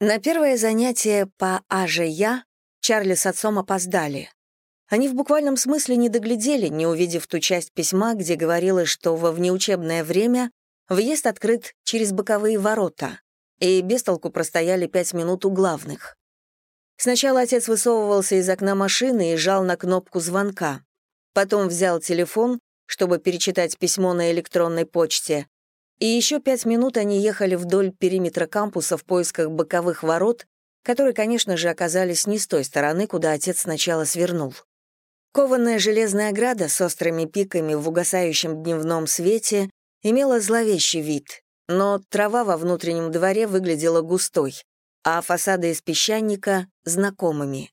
На первое занятие по АЖЯ Чарли с отцом опоздали. Они в буквальном смысле не доглядели, не увидев ту часть письма, где говорилось, что во внеучебное время въезд открыт через боковые ворота, и без толку простояли пять минут у главных. Сначала отец высовывался из окна машины и жал на кнопку звонка. Потом взял телефон, чтобы перечитать письмо на электронной почте, и еще пять минут они ехали вдоль периметра кампуса в поисках боковых ворот, которые, конечно же, оказались не с той стороны, куда отец сначала свернул. Кованая железная ограда с острыми пиками в угасающем дневном свете имела зловещий вид, но трава во внутреннем дворе выглядела густой, а фасады из песчаника — знакомыми.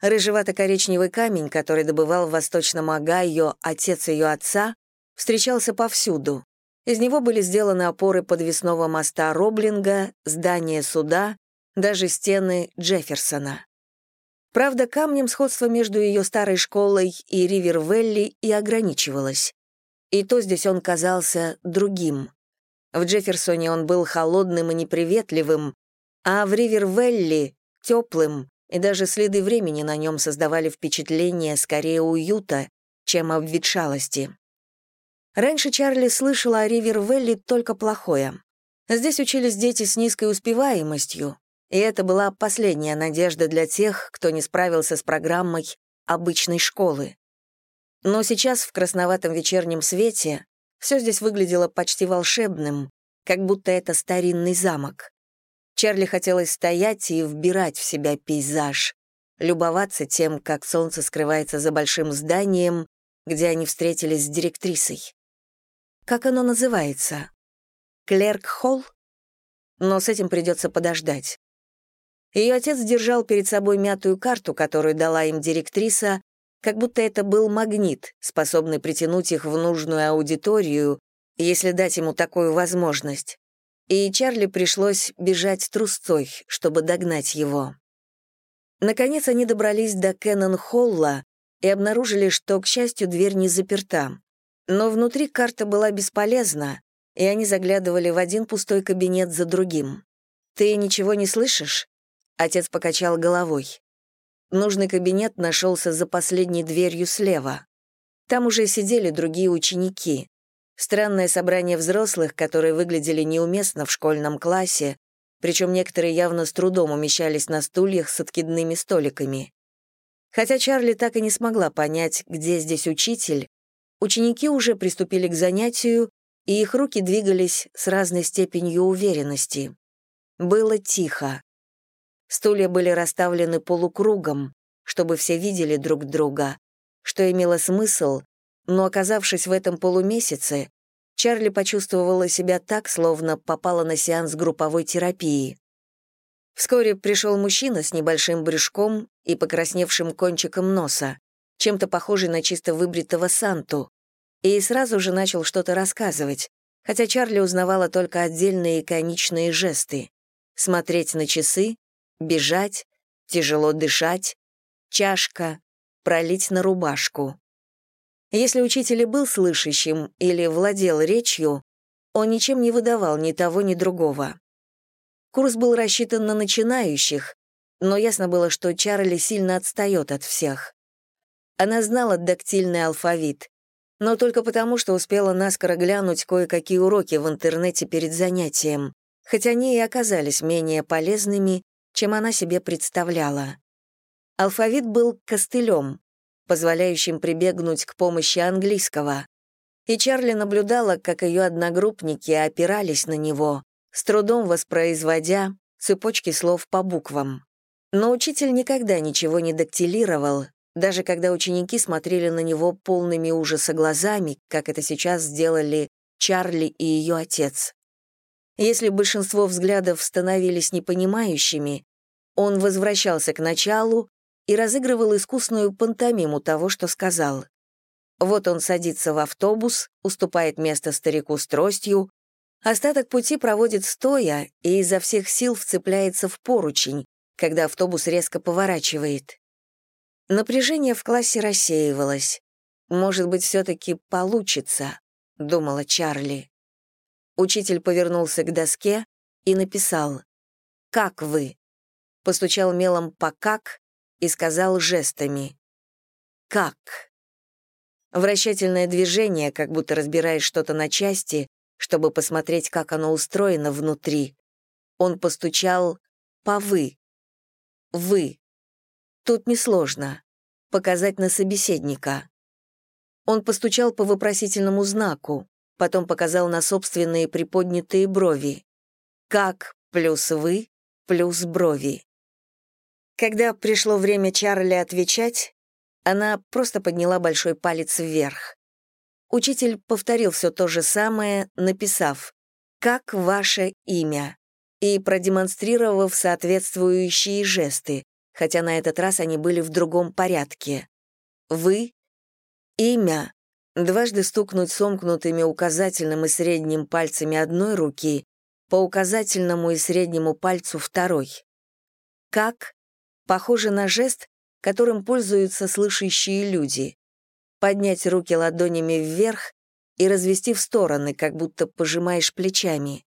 Рыжевато-коричневый камень, который добывал в Восточном Огайо отец ее отца, встречался повсюду, из него были сделаны опоры подвесного моста Роблинга, здание суда, даже стены Джефферсона. Правда, камнем сходство между ее старой школой и Ривервелли и ограничивалось. И то здесь он казался другим. В Джефферсоне он был холодным и неприветливым, а в Ривервелли — теплым, и даже следы времени на нем создавали впечатление скорее уюта, чем обветшалости. Раньше Чарли слышала о Ривервелли только плохое. Здесь учились дети с низкой успеваемостью, и это была последняя надежда для тех, кто не справился с программой обычной школы. Но сейчас в красноватом вечернем свете все здесь выглядело почти волшебным, как будто это старинный замок. Чарли хотелось стоять и вбирать в себя пейзаж, любоваться тем, как солнце скрывается за большим зданием, где они встретились с директрисой. Как оно называется? Клерк Холл? Но с этим придется подождать. Ее отец держал перед собой мятую карту, которую дала им директриса, как будто это был магнит, способный притянуть их в нужную аудиторию, если дать ему такую возможность. И Чарли пришлось бежать трусцой, чтобы догнать его. Наконец они добрались до Кеннон-Холла и обнаружили, что, к счастью, дверь не заперта. Но внутри карта была бесполезна, и они заглядывали в один пустой кабинет за другим. «Ты ничего не слышишь?» Отец покачал головой. Нужный кабинет нашелся за последней дверью слева. Там уже сидели другие ученики. Странное собрание взрослых, которые выглядели неуместно в школьном классе, причем некоторые явно с трудом умещались на стульях с откидными столиками. Хотя Чарли так и не смогла понять, где здесь учитель, Ученики уже приступили к занятию, и их руки двигались с разной степенью уверенности. Было тихо. Стулья были расставлены полукругом, чтобы все видели друг друга, что имело смысл, но, оказавшись в этом полумесяце, Чарли почувствовала себя так, словно попала на сеанс групповой терапии. Вскоре пришел мужчина с небольшим брюшком и покрасневшим кончиком носа чем-то похожий на чисто выбритого Санту, и сразу же начал что-то рассказывать, хотя Чарли узнавала только отдельные иконичные жесты. Смотреть на часы, бежать, тяжело дышать, чашка, пролить на рубашку. Если учитель и был слышащим или владел речью, он ничем не выдавал ни того, ни другого. Курс был рассчитан на начинающих, но ясно было, что Чарли сильно отстает от всех. Она знала дактильный алфавит, но только потому, что успела наскоро глянуть кое-какие уроки в интернете перед занятием, хотя они и оказались менее полезными, чем она себе представляла. Алфавит был костылем, позволяющим прибегнуть к помощи английского, и Чарли наблюдала, как ее одногруппники опирались на него, с трудом воспроизводя цепочки слов по буквам. Но учитель никогда ничего не дактилировал, даже когда ученики смотрели на него полными ужаса глазами, как это сейчас сделали Чарли и ее отец. Если большинство взглядов становились непонимающими, он возвращался к началу и разыгрывал искусную пантомиму того, что сказал. Вот он садится в автобус, уступает место старику с тростью, остаток пути проводит стоя и изо всех сил вцепляется в поручень, когда автобус резко поворачивает. Напряжение в классе рассеивалось. «Может быть, все-таки получится», — думала Чарли. Учитель повернулся к доске и написал «Как вы?» Постучал мелом по «как» и сказал жестами «Как?». Вращательное движение, как будто разбираешь что-то на части, чтобы посмотреть, как оно устроено внутри. Он постучал по «вы». «Вы». Тут несложно. Показать на собеседника. Он постучал по вопросительному знаку, потом показал на собственные приподнятые брови. «Как» плюс «вы» плюс брови. Когда пришло время Чарли отвечать, она просто подняла большой палец вверх. Учитель повторил все то же самое, написав «Как ваше имя?» и продемонстрировав соответствующие жесты, хотя на этот раз они были в другом порядке. «Вы», «Имя», дважды стукнуть сомкнутыми указательным и средним пальцами одной руки по указательному и среднему пальцу второй. «Как» похоже на жест, которым пользуются слышащие люди. Поднять руки ладонями вверх и развести в стороны, как будто пожимаешь плечами.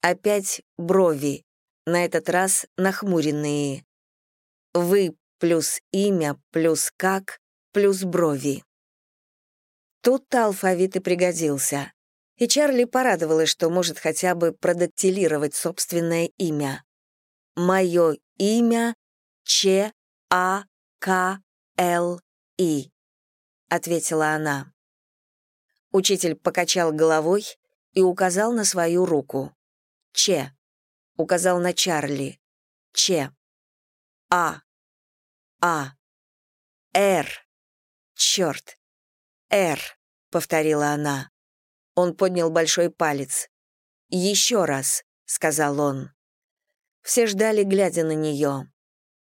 Опять брови, на этот раз нахмуренные. Вы плюс имя плюс как плюс брови. Тут-то алфавит и пригодился. И Чарли порадовалась, что может хотя бы продактилировать собственное имя. «Мое имя Ч А К Л И», — ответила она. Учитель покачал головой и указал на свою руку. Ч. Указал на Чарли. Ч. А. А. Р. Черт. Р, повторила она. Он поднял большой палец. Еще раз, сказал он. Все ждали, глядя на нее.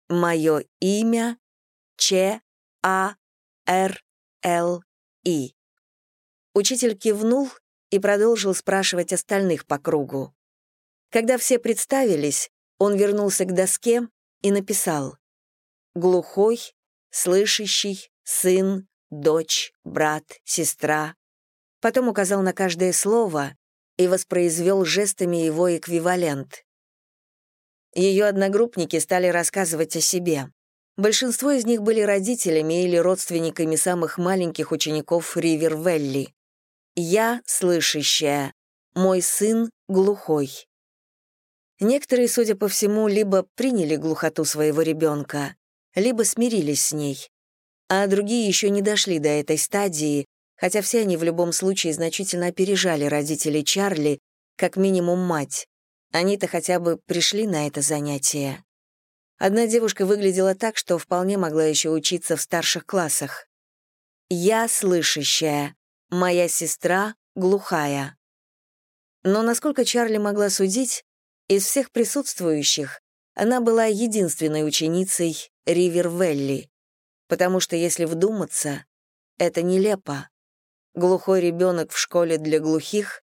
Мое имя Ч А Р Л И. Учитель кивнул и продолжил спрашивать остальных по кругу. Когда все представились, он вернулся к доске и написал «Глухой, слышащий, сын, дочь, брат, сестра». Потом указал на каждое слово и воспроизвел жестами его эквивалент. Ее одногруппники стали рассказывать о себе. Большинство из них были родителями или родственниками самых маленьких учеников Ривервелли. «Я слышащая, мой сын глухой». Некоторые, судя по всему, либо приняли глухоту своего ребенка, либо смирились с ней, а другие еще не дошли до этой стадии, хотя все они в любом случае значительно опережали родителей Чарли, как минимум мать. Они-то хотя бы пришли на это занятие. Одна девушка выглядела так, что вполне могла еще учиться в старших классах. «Я слышащая, моя сестра глухая». Но насколько Чарли могла судить, из всех присутствующих она была единственной ученицей Ривер-Велли, потому что, если вдуматься, это нелепо. Глухой ребенок в школе для глухих,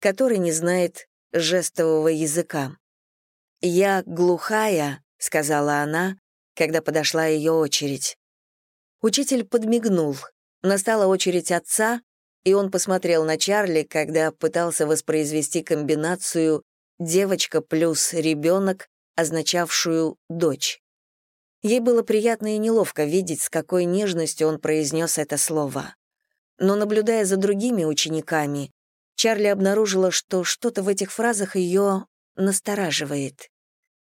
который не знает жестового языка. «Я глухая», — сказала она, когда подошла ее очередь. Учитель подмигнул. Настала очередь отца, и он посмотрел на Чарли, когда пытался воспроизвести комбинацию девочка плюс ребенок, означавшую дочь. Ей было приятно и неловко видеть, с какой нежностью он произнес это слово. Но, наблюдая за другими учениками, Чарли обнаружила, что что-то в этих фразах ее настораживает.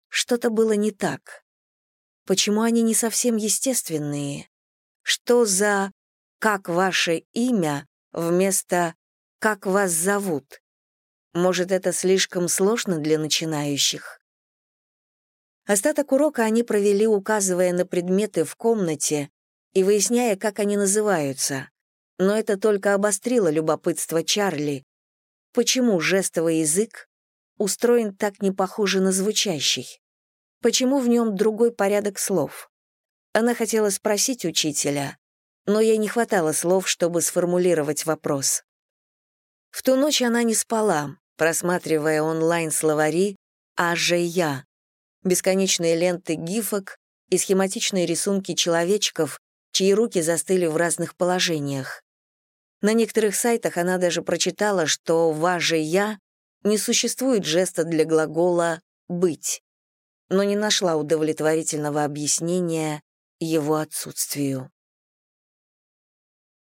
Что-то было не так. Почему они не совсем естественные? Что за «как ваше имя» вместо «как вас зовут»? Может, это слишком сложно для начинающих? Остаток урока они провели, указывая на предметы в комнате и выясняя, как они называются. Но это только обострило любопытство Чарли. Почему жестовый язык устроен так не похоже на звучащий? Почему в нем другой порядок слов? Она хотела спросить учителя, но ей не хватало слов, чтобы сформулировать вопрос. В ту ночь она не спала, просматривая онлайн-словари «А же я», бесконечные ленты гифок и схематичные рисунки человечков, чьи руки застыли в разных положениях. На некоторых сайтах она даже прочитала, что в «А же я» не существует жеста для глагола «быть». но не нашла удовлетворительного объяснения его отсутствию.